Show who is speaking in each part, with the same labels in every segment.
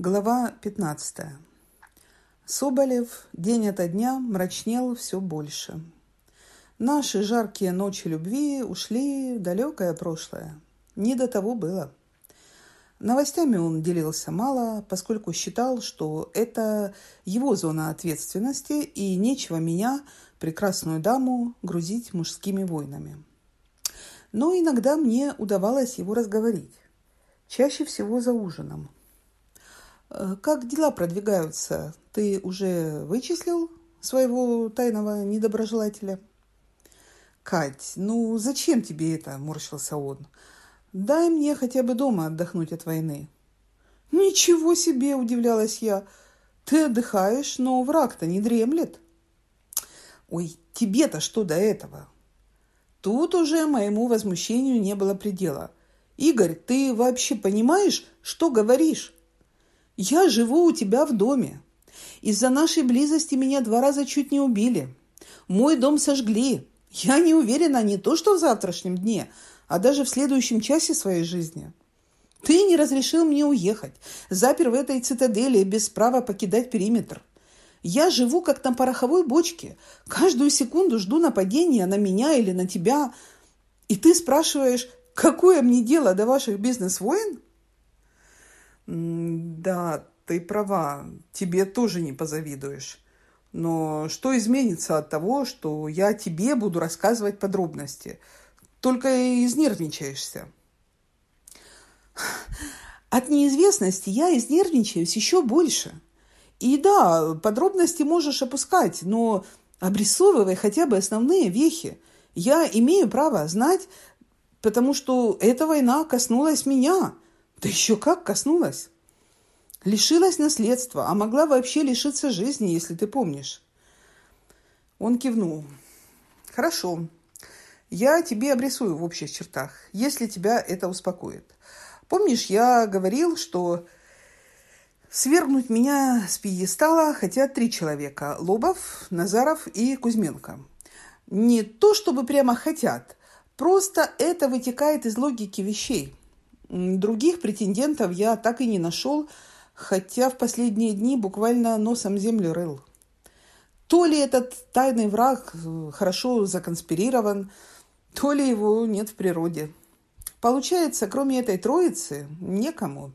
Speaker 1: Глава 15. Соболев день ото дня мрачнел все больше. Наши жаркие ночи любви ушли в далекое прошлое. Не до того было. Новостями он делился мало, поскольку считал, что это его зона ответственности и нечего меня, прекрасную даму, грузить мужскими войнами. Но иногда мне удавалось его разговорить. Чаще всего за ужином – как дела продвигаются? Ты уже вычислил своего тайного недоброжелателя? Кать, ну зачем тебе это? Морщился он. Дай мне хотя бы дома отдохнуть от войны. Ничего себе, удивлялась я. Ты отдыхаешь, но враг-то не дремлет. Ой, тебе-то что до этого? Тут уже моему возмущению не было предела. Игорь, ты вообще понимаешь, что говоришь? Я живу у тебя в доме. Из-за нашей близости меня два раза чуть не убили. Мой дом сожгли. Я не уверена не то, что в завтрашнем дне, а даже в следующем часе своей жизни. Ты не разрешил мне уехать, запер в этой цитадели без права покидать периметр. Я живу как на пороховой бочке. Каждую секунду жду нападения на меня или на тебя. И ты спрашиваешь, какое мне дело до ваших бизнес-войн? Да, ты права, тебе тоже не позавидуешь. Но что изменится от того, что я тебе буду рассказывать подробности? Только изнервничаешься. От неизвестности я изнервничаюсь еще больше. И да, подробности можешь опускать, но обрисовывай хотя бы основные вехи. Я имею право знать, потому что эта война коснулась меня – да еще как коснулась. Лишилась наследства, а могла вообще лишиться жизни, если ты помнишь. Он кивнул. Хорошо. Я тебе обрисую в общих чертах, если тебя это успокоит. Помнишь, я говорил, что свергнуть меня с пьедестала хотят три человека – Лобов, Назаров и Кузьменко. Не то, чтобы прямо хотят, просто это вытекает из логики вещей. Других претендентов я так и не нашел, хотя в последние дни буквально носом землю рыл. То ли этот тайный враг э, хорошо законспирирован, то ли его нет в природе. Получается, кроме этой троицы, некому.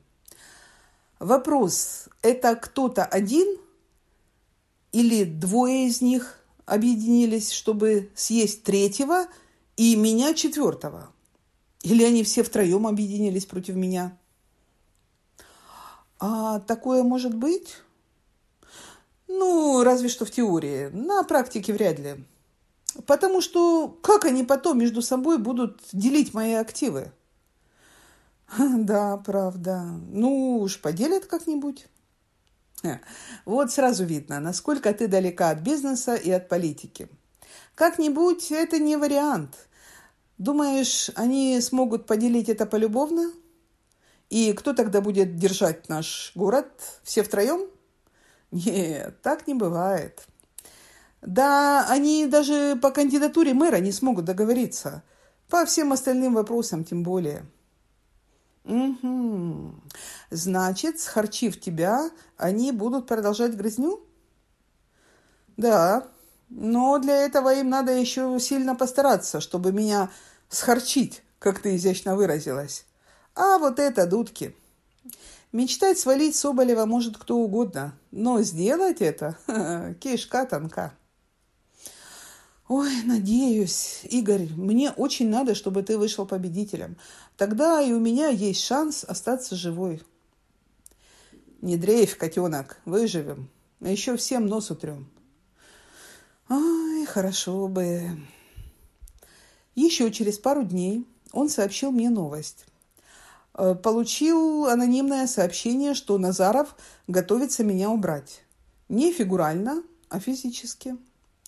Speaker 1: Вопрос, это кто-то один или двое из них объединились, чтобы съесть третьего и меня четвертого? Или они все втроем объединились против меня? А такое может быть? Ну, разве что в теории. На практике вряд ли. Потому что как они потом между собой будут делить мои активы? Да, правда. Ну уж поделят как-нибудь. Вот сразу видно, насколько ты далека от бизнеса и от политики. Как-нибудь это не вариант. Думаешь, они смогут поделить это полюбовно? И кто тогда будет держать наш город? Все втроем? Нет, так не бывает. Да, они даже по кандидатуре мэра не смогут договориться. По всем остальным вопросам тем более. Угу. Значит, схарчив тебя, они будут продолжать грызню? Да, но для этого им надо еще сильно постараться, чтобы меня схарчить, как ты изящно выразилась. А вот это дудки. Мечтать свалить Соболева может кто угодно, но сделать это – кишка тонка. Ой, надеюсь, Игорь, мне очень надо, чтобы ты вышел победителем. Тогда и у меня есть шанс остаться живой. Не дрейф, котенок, выживем. Еще всем нос утрем. Ай, хорошо бы. Еще через пару дней он сообщил мне новость. Э, получил анонимное сообщение, что Назаров готовится меня убрать. Не фигурально, а физически.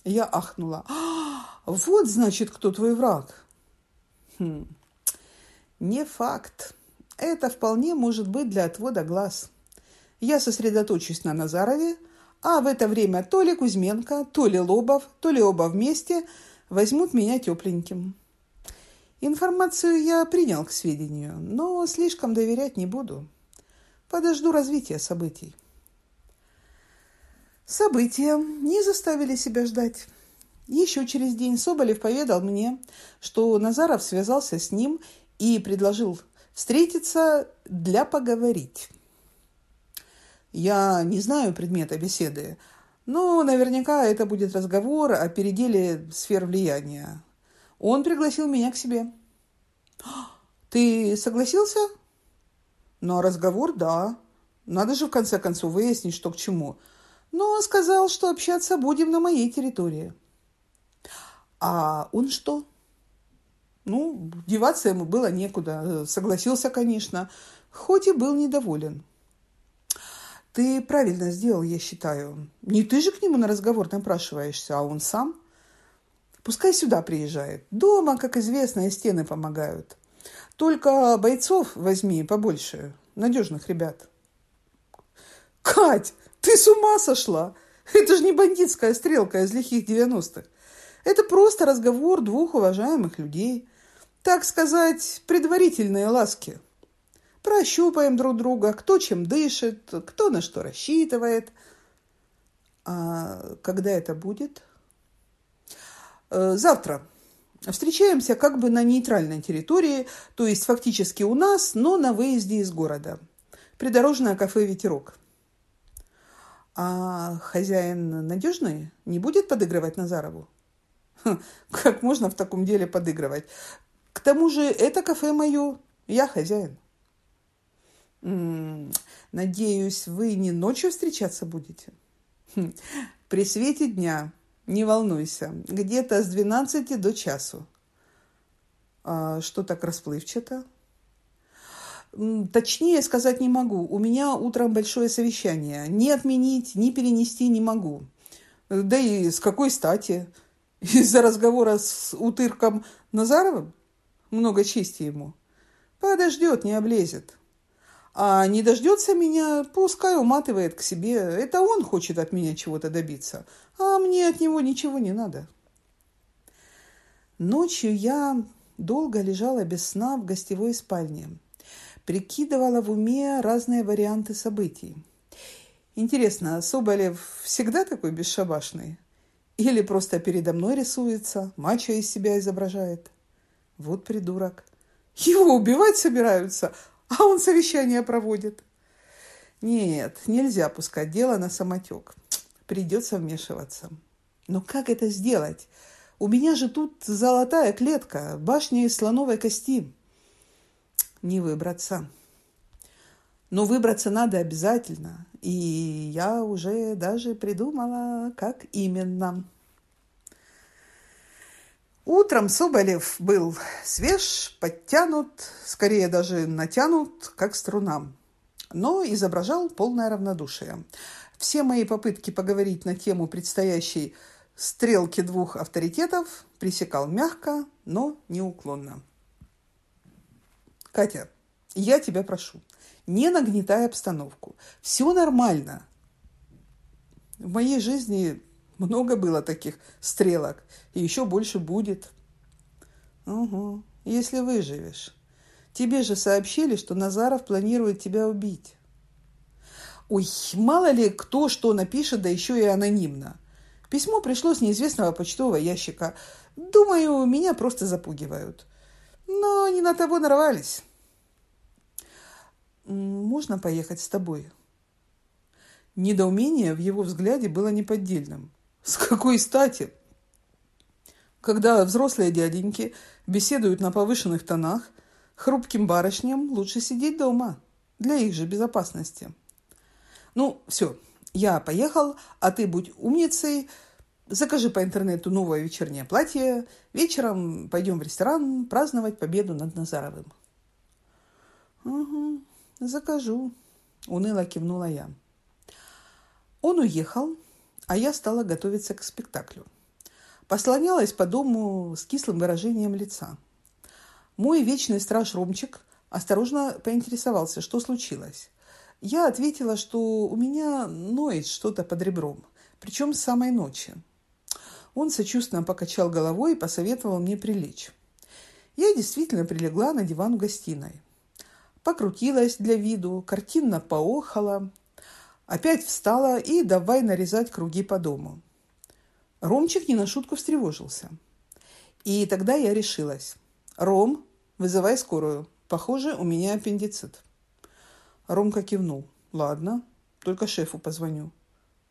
Speaker 1: Я ахнула. «А, вот, значит, кто твой враг. Хм. Не факт. Это вполне может быть для отвода глаз. Я сосредоточусь на Назарове, а в это время то ли Кузьменко, то ли Лобов, то ли оба вместе возьмут меня тепленьким. Информацию я принял к сведению, но слишком доверять не буду. Подожду развития событий. События не заставили себя ждать. Еще через день Соболев поведал мне, что Назаров связался с ним и предложил встретиться для поговорить. Я не знаю предмета беседы, но наверняка это будет разговор о переделе сфер влияния. Он пригласил меня к себе. Ты согласился? На разговор, да. Надо же в конце концов выяснить, что к чему. Но сказал, что общаться будем на моей территории. А он что? Ну, деваться ему было некуда. Согласился, конечно, хоть и был недоволен. Ты правильно сделал, я считаю. Не ты же к нему на разговор напрашиваешься, а он сам. Пускай сюда приезжает. Дома, как известно, и стены помогают. Только бойцов возьми побольше, надежных ребят. Кать, ты с ума сошла? Это же не бандитская стрелка из лихих девяностых. Это просто разговор двух уважаемых людей. Так сказать, предварительные ласки. Прощупаем друг друга, кто чем дышит, кто на что рассчитывает. А когда это будет? Э, завтра. Встречаемся как бы на нейтральной территории, то есть фактически у нас, но на выезде из города. Придорожное кафе «Ветерок». А хозяин надежный? Не будет подыгрывать Назарову? Хм, как можно в таком деле подыгрывать? К тому же это кафе мое, я хозяин. Надеюсь, вы не ночью встречаться будете? Хм, при свете дня не волнуйся, где-то с 12 до часу. А что так расплывчато? Точнее сказать не могу. У меня утром большое совещание. Ни отменить, ни перенести не могу. Да и с какой стати? Из-за разговора с утырком Назаровым? Много чести ему. Подождет, не облезет. А не дождется меня, пускай уматывает к себе. Это он хочет от меня чего-то добиться, а мне от него ничего не надо. Ночью я долго лежала без сна в гостевой спальне. Прикидывала в уме разные варианты событий. Интересно, Соболев всегда такой бесшабашный? Или просто передо мной рисуется, мачо из себя изображает? Вот придурок. Его убивать собираются, а он совещание проводит. Нет, нельзя пускать дело на самотек. Придется вмешиваться. Но как это сделать? У меня же тут золотая клетка, башня из слоновой кости. Не выбраться. Но выбраться надо обязательно. И я уже даже придумала, как именно. Утром Соболев был свеж, подтянут, скорее даже натянут, как струна, но изображал полное равнодушие. Все мои попытки поговорить на тему предстоящей стрелки двух авторитетов пресекал мягко, но неуклонно. Катя, я тебя прошу, не нагнетай обстановку. Все нормально. В моей жизни много было таких стрелок, и еще больше будет. Угу, если выживешь. Тебе же сообщили, что Назаров планирует тебя убить. Ой, мало ли кто что напишет, да еще и анонимно. Письмо пришло с неизвестного почтового ящика. Думаю, меня просто запугивают. Но не на того нарвались. Можно поехать с тобой? Недоумение в его взгляде было неподдельным. С какой стати? Когда взрослые дяденьки беседуют на повышенных тонах, хрупким барышням лучше сидеть дома для их же безопасности. Ну, все, я поехал, а ты будь умницей, закажи по интернету новое вечернее платье, вечером пойдем в ресторан праздновать победу над Назаровым. Угу, закажу, уныло кивнула я. Он уехал, а я стала готовиться к спектаклю. Послонялась по дому с кислым выражением лица. Мой вечный страж Ромчик осторожно поинтересовался, что случилось. Я ответила, что у меня ноет что-то под ребром, причем с самой ночи. Он сочувственно покачал головой и посоветовал мне прилечь. Я действительно прилегла на диван в гостиной. покрутилась для виду, картинно поохала, опять встала и давай нарезать круги по дому. Ромчик не на шутку встревожился. И тогда я решилась. «Ром, вызывай скорую. Похоже, у меня аппендицит». Ромка кивнул. «Ладно, только шефу позвоню».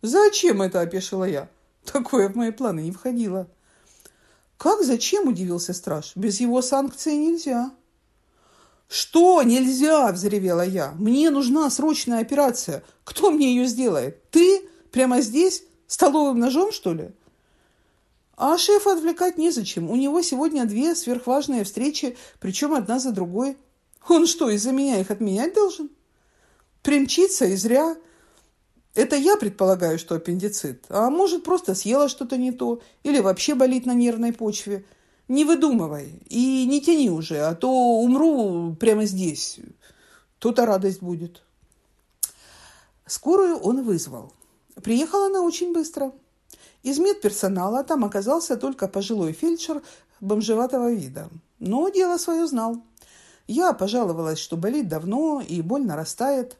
Speaker 1: «Зачем это?» – опешила я. Такое в мои планы не входило. «Как зачем?» – удивился страж. «Без его санкции нельзя». «Что нельзя?» – взревела я. «Мне нужна срочная операция. Кто мне ее сделает? Ты? Прямо здесь? Столовым ножом, что ли?» А шефа отвлекать незачем. У него сегодня две сверхважные встречи, причем одна за другой. Он что, из-за меня их отменять должен? Примчиться и зря. Это я предполагаю, что аппендицит. А может, просто съела что-то не то или вообще болит на нервной почве. Не выдумывай и не тяни уже, а то умру прямо здесь. То-то радость будет. Скорую он вызвал. Приехала она очень быстро. Из медперсонала там оказался только пожилой фельдшер бомжеватого вида. Но дело свое знал. Я пожаловалась, что болит давно и боль нарастает.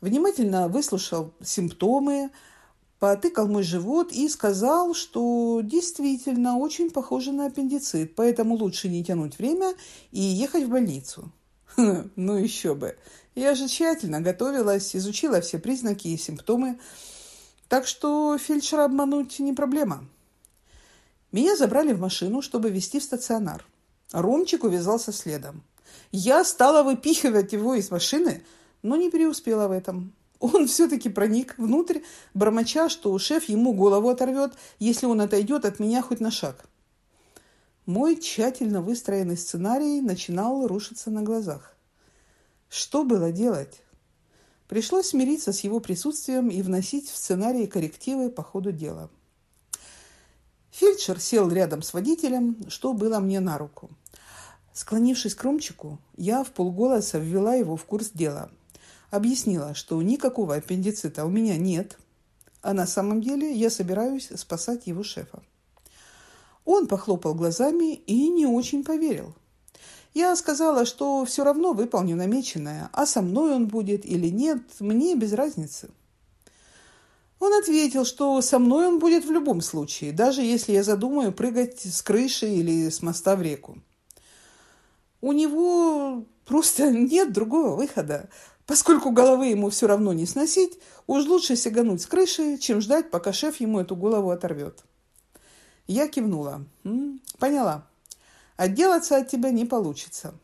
Speaker 1: Внимательно выслушал симптомы, потыкал мой живот и сказал, что действительно очень похоже на аппендицит, поэтому лучше не тянуть время и ехать в больницу. Ну еще бы. Я же тщательно готовилась, изучила все признаки и симптомы, так что фельдшера обмануть не проблема. Меня забрали в машину, чтобы везти в стационар. Ромчик увязался следом. Я стала выпихивать его из машины, но не преуспела в этом. Он все-таки проник внутрь, бормоча, что шеф ему голову оторвет, если он отойдет от меня хоть на шаг. Мой тщательно выстроенный сценарий начинал рушиться на глазах. Что было делать? Пришлось смириться с его присутствием и вносить в сценарий коррективы по ходу дела. Фельдшер сел рядом с водителем, что было мне на руку. Склонившись к Ромчику, я в полголоса ввела его в курс дела. Объяснила, что никакого аппендицита у меня нет, а на самом деле я собираюсь спасать его шефа. Он похлопал глазами и не очень поверил – я сказала, что все равно выполню намеченное, а со мной он будет или нет, мне без разницы. Он ответил, что со мной он будет в любом случае, даже если я задумаю прыгать с крыши или с моста в реку. У него просто нет другого выхода. Поскольку головы ему все равно не сносить, уж лучше сигануть с крыши, чем ждать, пока шеф ему эту голову оторвет. Я кивнула. «М, поняла. Отделаться от тебя не получится.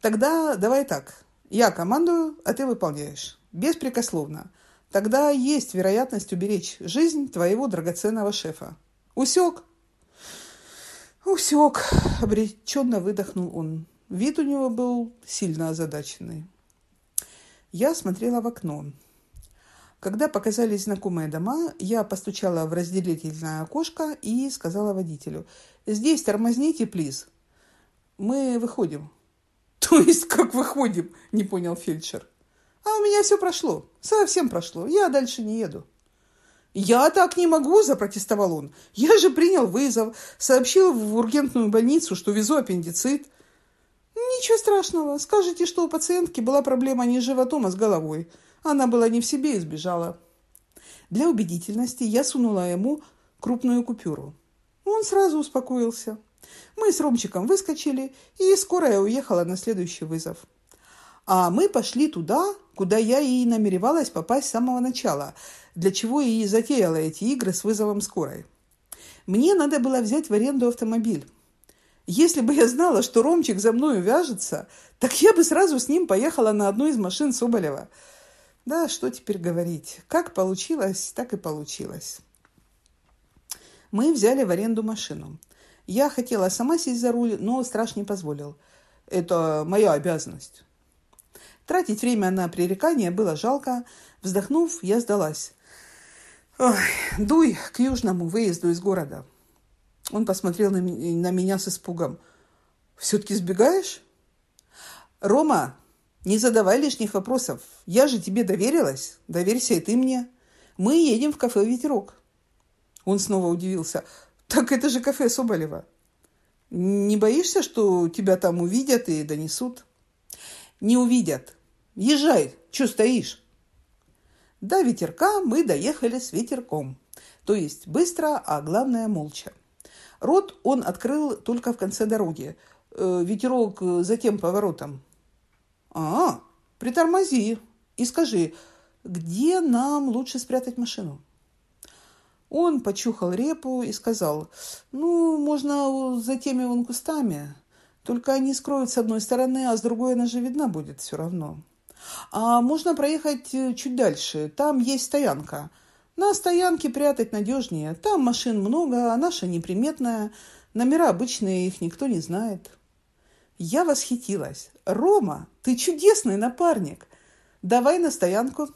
Speaker 1: Тогда давай так. Я командую, а ты выполняешь. Беспрекословно. Тогда есть вероятность уберечь жизнь твоего драгоценного шефа. Усек? Усек, обреченно выдохнул он. Вид у него был сильно озадаченный. Я смотрела в окно. Когда показались знакомые дома, я постучала в разделительное окошко и сказала водителю, «Здесь тормозните, плиз». «Мы выходим». «То есть как выходим?» – не понял фельдшер. «А у меня все прошло. Совсем прошло. Я дальше не еду». «Я так не могу!» – запротестовал он. «Я же принял вызов, сообщил в ургентную больницу, что везу аппендицит». «Ничего страшного. Скажите, что у пациентки была проблема не с животом, а с головой. Она была не в себе и сбежала. Для убедительности я сунула ему крупную купюру. Он сразу успокоился. Мы с Ромчиком выскочили, и скоро я уехала на следующий вызов. А мы пошли туда, куда я и намеревалась попасть с самого начала, для чего и затеяла эти игры с вызовом скорой. Мне надо было взять в аренду автомобиль. Если бы я знала, что Ромчик за мной увяжется, так я бы сразу с ним поехала на одну из машин Соболева – да, что теперь говорить. Как получилось, так и получилось. Мы взяли в аренду машину. Я хотела сама сесть за руль, но страж не позволил. Это моя обязанность. Тратить время на пререкание было жалко. Вздохнув, я сдалась. Ой, дуй к южному выезду из города. Он посмотрел на, на меня с испугом. «Все-таки сбегаешь?» «Рома, не задавай лишних вопросов. Я же тебе доверилась. Доверься и ты мне. Мы едем в кафе «Ветерок». Он снова удивился. Так это же кафе Соболева. Не боишься, что тебя там увидят и донесут? Не увидят. Езжай, что стоишь? До ветерка мы доехали с ветерком. То есть быстро, а главное молча. Рот он открыл только в конце дороги. Э, ветерок за тем поворотом. А, притормози и скажи, где нам лучше спрятать машину? Он почухал репу и сказал, ну, можно за теми вон кустами, только они скроют с одной стороны, а с другой она же видна будет все равно. А можно проехать э, чуть дальше, там есть стоянка. На стоянке прятать надежнее, там машин много, а наша неприметная, номера обычные, их никто не знает. Я восхитилась. «Рома, ты чудесный напарник! Давай на стоянку!»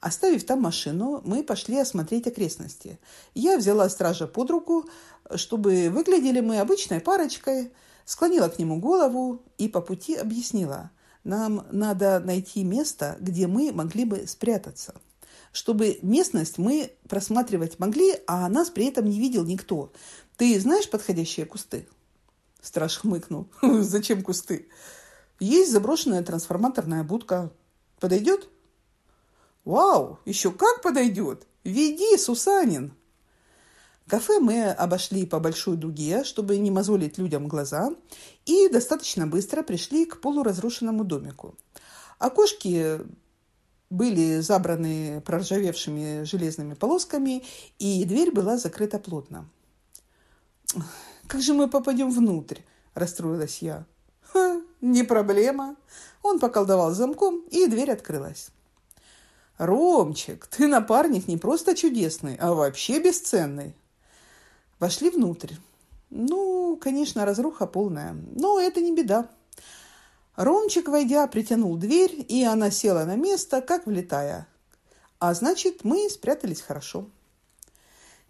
Speaker 1: Оставив там машину, мы пошли осмотреть окрестности. Я взяла стража под руку, чтобы выглядели мы обычной парочкой, склонила к нему голову и по пути объяснила. Нам надо найти место, где мы могли бы спрятаться. Чтобы местность мы просматривать могли, а нас при этом не видел никто. Ты знаешь подходящие кусты? Страж хмыкнул. Зачем кусты? Есть заброшенная трансформаторная будка. Подойдет? Вау, еще как подойдет! Веди, Сусанин! Кафе мы обошли по большой дуге, чтобы не мозолить людям глаза, и достаточно быстро пришли к полуразрушенному домику. Окошки были забраны проржавевшими железными полосками, и дверь была закрыта плотно. «Как же мы попадем внутрь?» – расстроилась я. «Ха, не проблема». Он поколдовал замком, и дверь открылась. «Ромчик, ты напарник не просто чудесный, а вообще бесценный». Вошли внутрь. Ну, конечно, разруха полная, но это не беда. Ромчик, войдя, притянул дверь, и она села на место, как влетая. А значит, мы спрятались хорошо.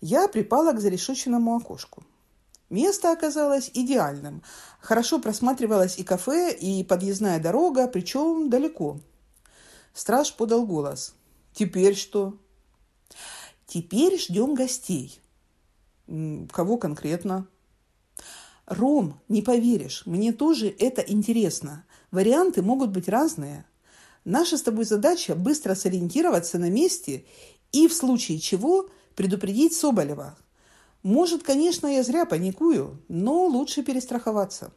Speaker 1: Я припала к зарешоченному окошку. Место оказалось идеальным. Хорошо просматривалось и кафе, и подъездная дорога, причем далеко – Страж подал голос. «Теперь что?» «Теперь ждем гостей». «Кого конкретно?» «Ром, не поверишь, мне тоже это интересно. Варианты могут быть разные. Наша с тобой задача – быстро сориентироваться на месте и, в случае чего, предупредить Соболева. Может, конечно, я зря паникую, но лучше перестраховаться».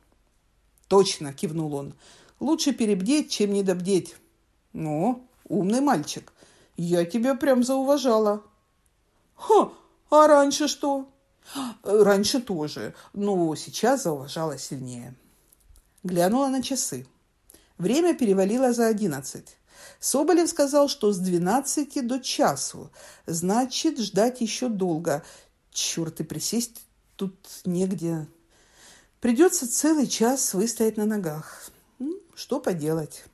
Speaker 1: «Точно!» – кивнул он. «Лучше перебдеть, чем недобдеть». «Ну, умный мальчик, я тебя прям зауважала». «Ха, а раньше что?» «Раньше тоже, но сейчас зауважала сильнее». Глянула на часы. Время перевалило за одиннадцать. Соболев сказал, что с двенадцати до часу. Значит, ждать еще долго. Черт, и присесть тут негде. Придется целый час выстоять на ногах. Что поделать.